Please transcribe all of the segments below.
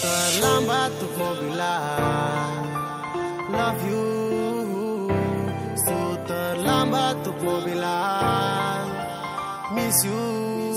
The number to formula. Love you. So the number to formula. Miss you.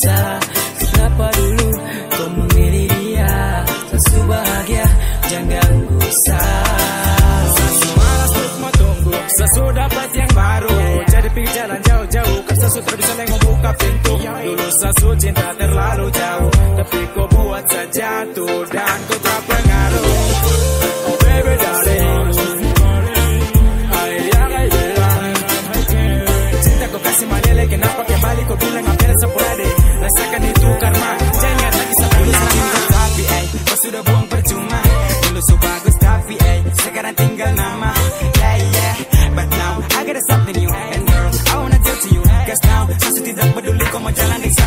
bisa Kenapa dulu kau memilih dia? Selalu bahagia jangan usah. Sesu malas terus mau tunggu Sesu dapat yang baru. Jadi pergi jalan jauh-jauh Kan sesu terbisa yang membuka pintu. Dulu sesu cinta terlalu jauh Tapi ku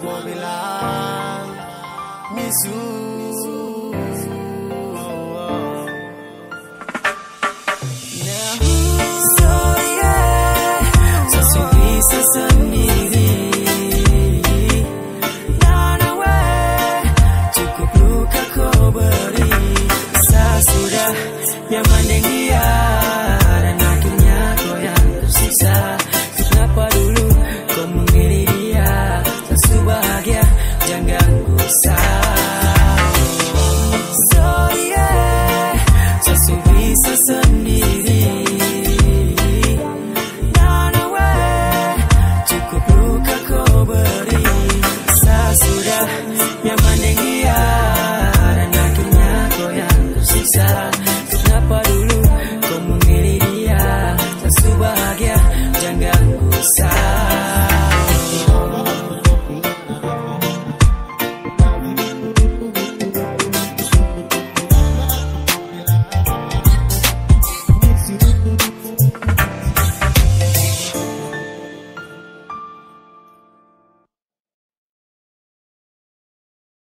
took me. Miss you.